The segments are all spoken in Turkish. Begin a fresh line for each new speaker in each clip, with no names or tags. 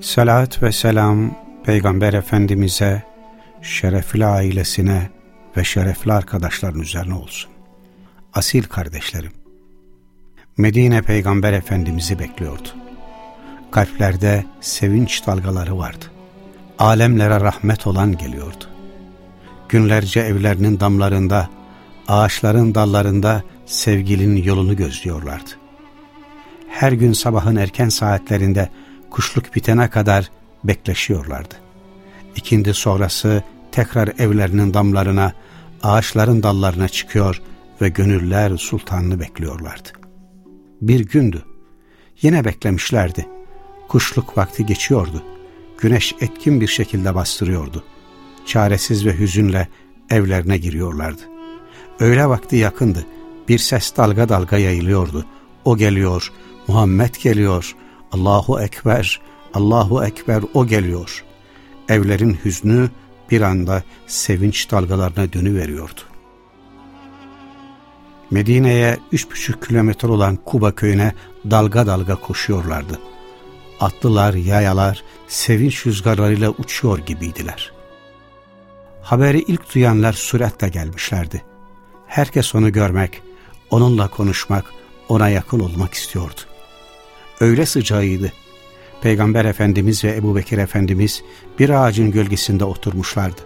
Salat ve selam Peygamber Efendimiz'e, şerefli ailesine ve şerefli arkadaşların üzerine olsun. Asil kardeşlerim, Medine Peygamber Efendimiz'i bekliyordu. Kalplerde sevinç dalgaları vardı. Alemlere rahmet olan geliyordu. Günlerce evlerinin damlarında, ağaçların dallarında sevgilinin yolunu gözlüyorlardı. Her gün sabahın erken saatlerinde kuşluk bitene kadar bekleşiyorlardı. İkindi sonrası tekrar evlerinin damlarına, ağaçların dallarına çıkıyor ve gönüller sultanını bekliyorlardı. Bir gündü. Yine beklemişlerdi. Kuşluk vakti geçiyordu. Güneş etkin bir şekilde bastırıyordu. Çaresiz ve hüzünle evlerine giriyorlardı. Öğle vakti yakındı. Bir ses dalga dalga yayılıyordu. O geliyor, Muhammed geliyor, Allahu Ekber, Allahu Ekber o geliyor. Evlerin hüznü bir anda sevinç dalgalarına dönüveriyordu. Medine'ye üç buçuk kilometre olan Kuba köyüne dalga dalga koşuyorlardı. Atlılar, yayalar sevinç rüzgarlarıyla uçuyor gibiydiler. Haberi ilk duyanlar süratle gelmişlerdi. Herkes onu görmek, onunla konuşmak, ona yakın olmak istiyordu. Öyle sıcağıydı. Peygamber Efendimiz ve Ebu Bekir Efendimiz bir ağacın gölgesinde oturmuşlardı.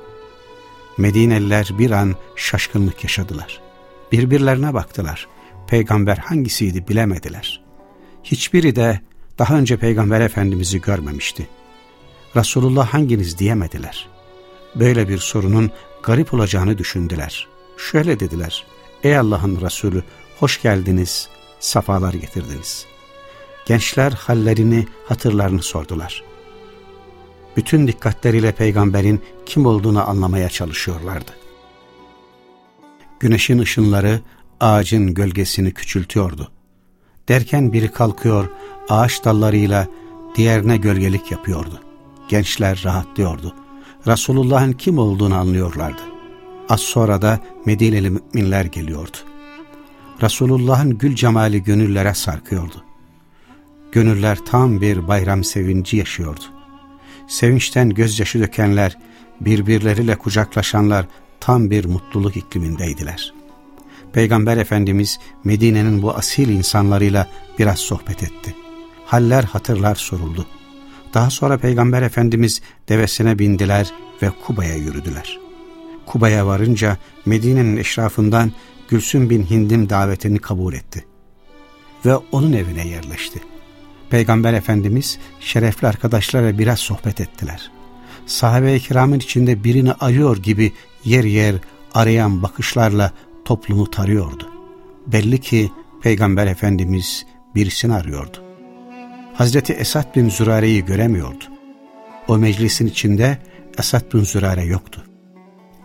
Medineliler bir an şaşkınlık yaşadılar. Birbirlerine baktılar. Peygamber hangisiydi bilemediler. Hiçbiri de daha önce Peygamber Efendimiz'i görmemişti. Resulullah hanginiz diyemediler. Böyle bir sorunun garip olacağını düşündüler. Şöyle dediler, ey Allah'ın Resulü hoş geldiniz, safalar getirdiniz. Gençler hallerini, hatırlarını sordular. Bütün dikkatleriyle peygamberin kim olduğunu anlamaya çalışıyorlardı. Güneşin ışınları ağacın gölgesini küçültüyordu. Derken biri kalkıyor, ağaç dallarıyla diğerine gölgelik yapıyordu. Gençler rahatlıyordu. Resulullah'ın kim olduğunu anlıyorlardı. Az sonra da Medineli müminler geliyordu. Resulullah'ın gül cemali gönüllere sarkıyordu. Gönüller tam bir bayram sevinci yaşıyordu. Sevinçten gözyaşı dökenler, birbirleriyle kucaklaşanlar tam bir mutluluk iklimindeydiler. Peygamber Efendimiz Medine'nin bu asil insanlarıyla biraz sohbet etti. Haller hatırlar soruldu. Daha sonra Peygamber Efendimiz devesine bindiler ve Kuba'ya yürüdüler. Kuba'ya varınca Medine'nin eşrafından Gülsüm bin Hindim davetini kabul etti. Ve onun evine yerleşti. Peygamber Efendimiz şerefli arkadaşlarla biraz sohbet ettiler. Sahabe-i kiramın içinde birini arıyor gibi yer yer arayan bakışlarla toplumu tarıyordu. Belli ki Peygamber Efendimiz birisini arıyordu. Hazreti Esad bin Zürare'yi göremiyordu. O meclisin içinde Esad bin Zürare yoktu.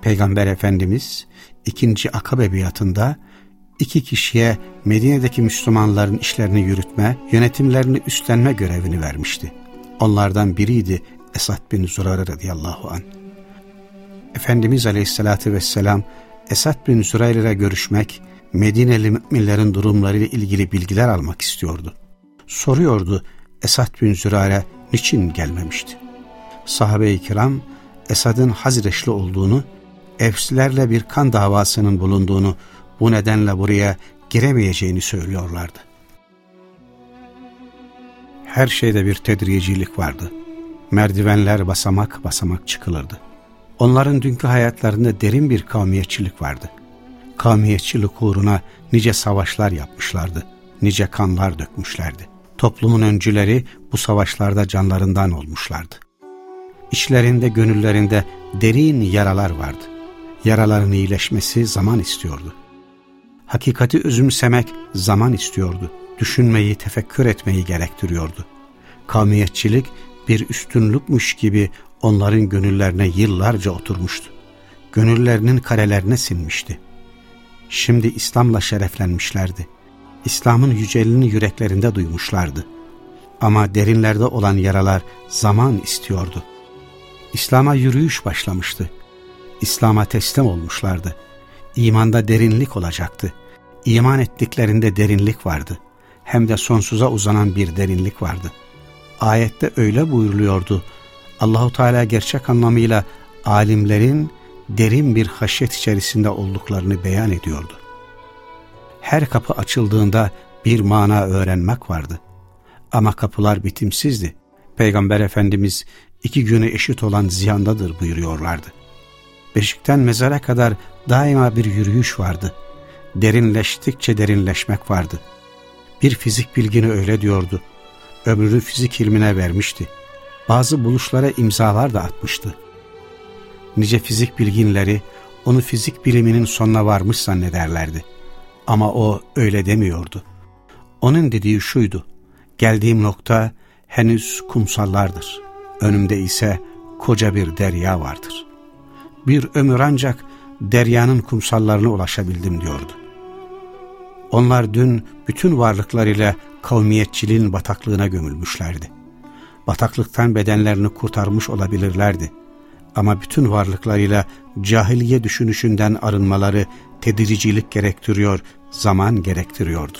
Peygamber Efendimiz ikinci akabe biatında iki kişiye Medine'deki Müslümanların işlerini yürütme, yönetimlerini üstlenme görevini vermişti. Onlardan biriydi Esad bin Zürare radıyallahu an. Efendimiz aleyhissalatü vesselam Esad bin Zürare ile görüşmek, Medineli müminlerin durumlarıyla ilgili bilgiler almak istiyordu. Soruyordu Esad bin Zürare niçin gelmemişti? Sahabe-i kiram Esad'ın Hazreçli olduğunu, Efslerle bir kan davasının bulunduğunu, bu nedenle buraya giremeyeceğini söylüyorlardı. Her şeyde bir tedricilik vardı. Merdivenler basamak basamak çıkılırdı. Onların dünkü hayatlarında derin bir kavmiyetçilik vardı. Kavmiyetçilik uğruna nice savaşlar yapmışlardı, nice kanlar dökmüşlerdi. Toplumun öncüleri bu savaşlarda canlarından olmuşlardı. İçlerinde, gönüllerinde derin yaralar vardı. Yaraların iyileşmesi zaman istiyordu. Hakikati özümsemek zaman istiyordu. Düşünmeyi, tefekkür etmeyi gerektiriyordu. Kavmiyetçilik bir üstünlükmüş gibi onların gönüllerine yıllarca oturmuştu. Gönüllerinin karelerine sinmişti. Şimdi İslam'la şereflenmişlerdi. İslam'ın yücelini yüreklerinde duymuşlardı. Ama derinlerde olan yaralar zaman istiyordu. İslam'a yürüyüş başlamıştı. İslam'a teslim olmuşlardı. İmanda derinlik olacaktı. İman ettiklerinde derinlik vardı. Hem de sonsuza uzanan bir derinlik vardı. Ayette öyle buyuruluyordu. Allahu Teala gerçek anlamıyla alimlerin derin bir haşyet içerisinde olduklarını beyan ediyordu. Her kapı açıldığında bir mana öğrenmek vardı. Ama kapılar bitimsizdi. Peygamber Efendimiz iki günü eşit olan ziyandadır buyuruyorlardı. Beşikten mezara kadar daima bir yürüyüş vardı. Derinleştikçe derinleşmek vardı. Bir fizik bilgini öyle diyordu. Ömrünü fizik ilmine vermişti. Bazı buluşlara imzalar da atmıştı. Nice fizik bilginleri onu fizik biliminin sonuna varmış zannederlerdi. Ama o öyle demiyordu. Onun dediği şuydu. Geldiğim nokta henüz kumsallardır. Önümde ise koca bir derya vardır. Bir ömür ancak deryanın kumsallarına ulaşabildim diyordu. Onlar dün bütün varlıklarıyla kavmiyetçiliğin bataklığına gömülmüşlerdi. Bataklıktan bedenlerini kurtarmış olabilirlerdi. Ama bütün varlıklarıyla cahiliye düşünüşünden arınmaları tedricilik gerektiriyor, zaman gerektiriyordu.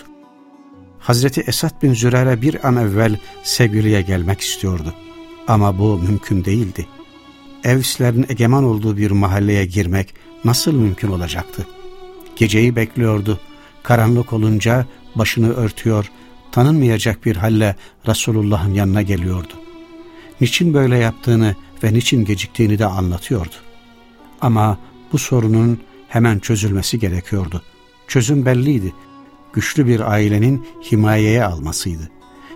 Hazreti Esad bin Zürer'e bir an evvel sevgiliye gelmek istiyordu. Ama bu mümkün değildi. Evslerin egeman olduğu bir mahalleye girmek nasıl mümkün olacaktı? Geceyi bekliyordu. Karanlık olunca başını örtüyor, tanınmayacak bir halle Resulullah'ın yanına geliyordu. Niçin böyle yaptığını ve niçin geciktiğini de anlatıyordu. Ama bu sorunun hemen çözülmesi gerekiyordu. Çözüm belliydi. Güçlü bir ailenin himayeye almasıydı.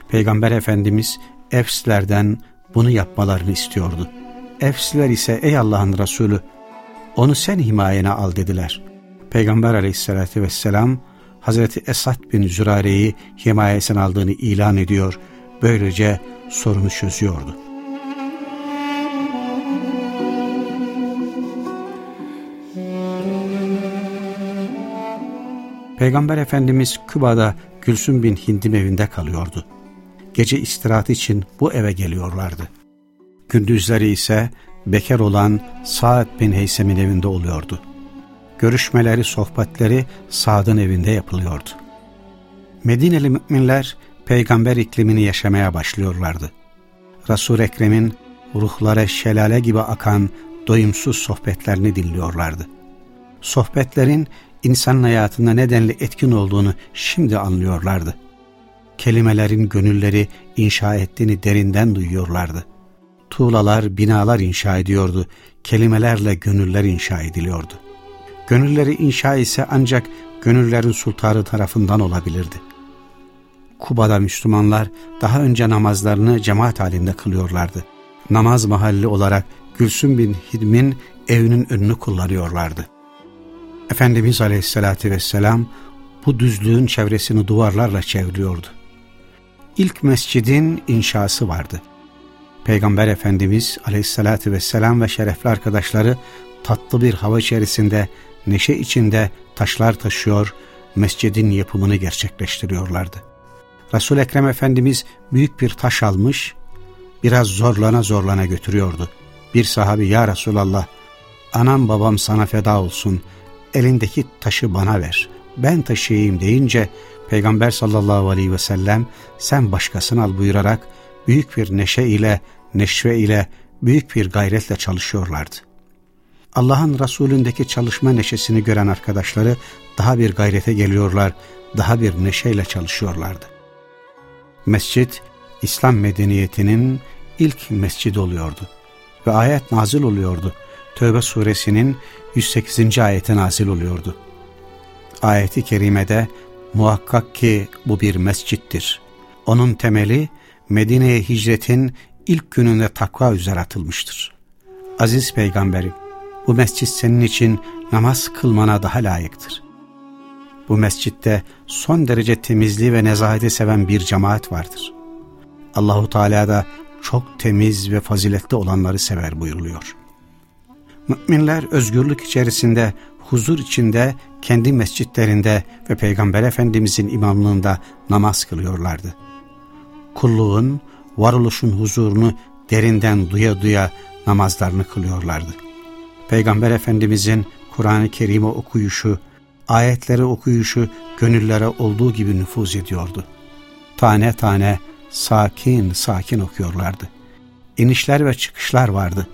Peygamber Efendimiz Efslerden bunu yapmalarını istiyordu. Efsler ise ey Allah'ın Resulü onu sen himayene al dediler. Peygamber aleyhissalatü vesselam Hazreti Esad bin Zürare'yi himayesine aldığını ilan ediyor. Böylece sorunu çözüyordu. Peygamber Efendimiz Küba'da Gülsüm bin Hindim evinde kalıyordu. Gece istirahat için bu eve geliyorlardı. Gündüzleri ise bekar olan Sa'd bin Heysem'in evinde oluyordu. Görüşmeleri, sohbetleri Sa'd'ın evinde yapılıyordu. Medineli müminler peygamber iklimini yaşamaya başlıyorlardı. resul Ekrem'in ruhlara şelale gibi akan doyumsuz sohbetlerini dinliyorlardı. Sohbetlerin insanın hayatında nedenli etkin olduğunu şimdi anlıyorlardı. Kelimelerin gönülleri inşa ettiğini derinden duyuyorlardı. Tuğlalar, binalar inşa ediyordu. Kelimelerle gönüller inşa ediliyordu. Gönülleri inşa ise ancak gönüllerin sultanı tarafından olabilirdi. Kuba'da Müslümanlar daha önce namazlarını cemaat halinde kılıyorlardı. Namaz mahalli olarak Gülsüm bin Hidm'in evinin önünü kullanıyorlardı. Efendimiz Aleyhisselatü Vesselam bu düzlüğün çevresini duvarlarla çeviriyordu. İlk mescidin inşası vardı. Peygamber Efendimiz Aleyhisselatü Vesselam ve şerefli arkadaşları tatlı bir hava içerisinde, neşe içinde taşlar taşıyor, mescidin yapımını gerçekleştiriyorlardı. Resul Ekrem Efendimiz büyük bir taş almış, biraz zorlana zorlana götürüyordu. Bir sahabi ya Resulallah, anam babam sana feda olsun, elindeki taşı bana ver, ben taşıyayım deyince Peygamber sallallahu aleyhi ve sellem sen başkasını al buyurarak büyük bir neşe ile, neşve ile, büyük bir gayretle çalışıyorlardı. Allah'ın Resulündeki çalışma neşesini gören arkadaşları daha bir gayrete geliyorlar, daha bir neşeyle çalışıyorlardı. Mescit, İslam medeniyetinin ilk mescidi oluyordu ve ayet nazil oluyordu. Tövbe suresinin 108. ayeti nazil oluyordu. Ayeti kerimede muhakkak ki bu bir mescittir. Onun temeli Medine'ye hicretin ilk gününde takva üzere atılmıştır. Aziz peygamberim, bu mescit senin için namaz kılmana daha layıktır. Bu mescitte son derece temizliği ve nezaheti seven bir cemaat vardır. Allahu Teala da çok temiz ve faziletli olanları sever buyuruluyor. Müminler özgürlük içerisinde, huzur içinde, kendi mescitlerinde ve Peygamber Efendimizin imamlığında namaz kılıyorlardı. Kulluğun, varoluşun huzurunu derinden duya duya namazlarını kılıyorlardı. Peygamber Efendimizin Kur'an-ı Kerim'i okuyuşu, ayetleri okuyuşu gönüllere olduğu gibi nüfuz ediyordu. Tane tane sakin sakin okuyorlardı. İnişler ve çıkışlar vardı.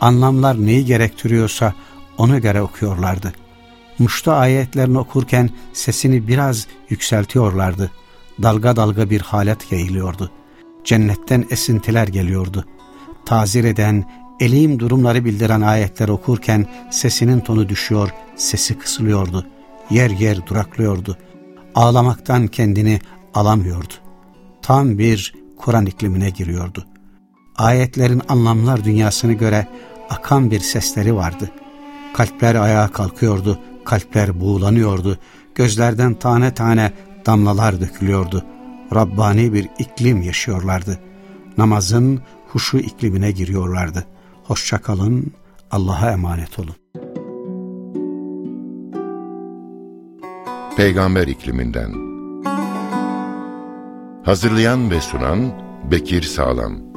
Anlamlar neyi gerektiriyorsa ona göre okuyorlardı. Muşta ayetlerini okurken sesini biraz yükseltiyorlardı. Dalga dalga bir halet yayılıyordu. Cennetten esintiler geliyordu. Tazir eden, elim durumları bildiren ayetler okurken sesinin tonu düşüyor, sesi kısılıyordu. Yer yer duraklıyordu. Ağlamaktan kendini alamıyordu. Tam bir Kur'an iklimine giriyordu. Ayetlerin anlamlar dünyasını göre akan bir sesleri vardı. Kalpler ayağa kalkıyordu, kalpler buğulanıyordu. Gözlerden tane tane damlalar dökülüyordu. Rabbani bir iklim yaşıyorlardı. Namazın huşu iklimine giriyorlardı. Hoşçakalın, Allah'a emanet olun.
Peygamber ikliminden Hazırlayan ve sunan Bekir Sağlam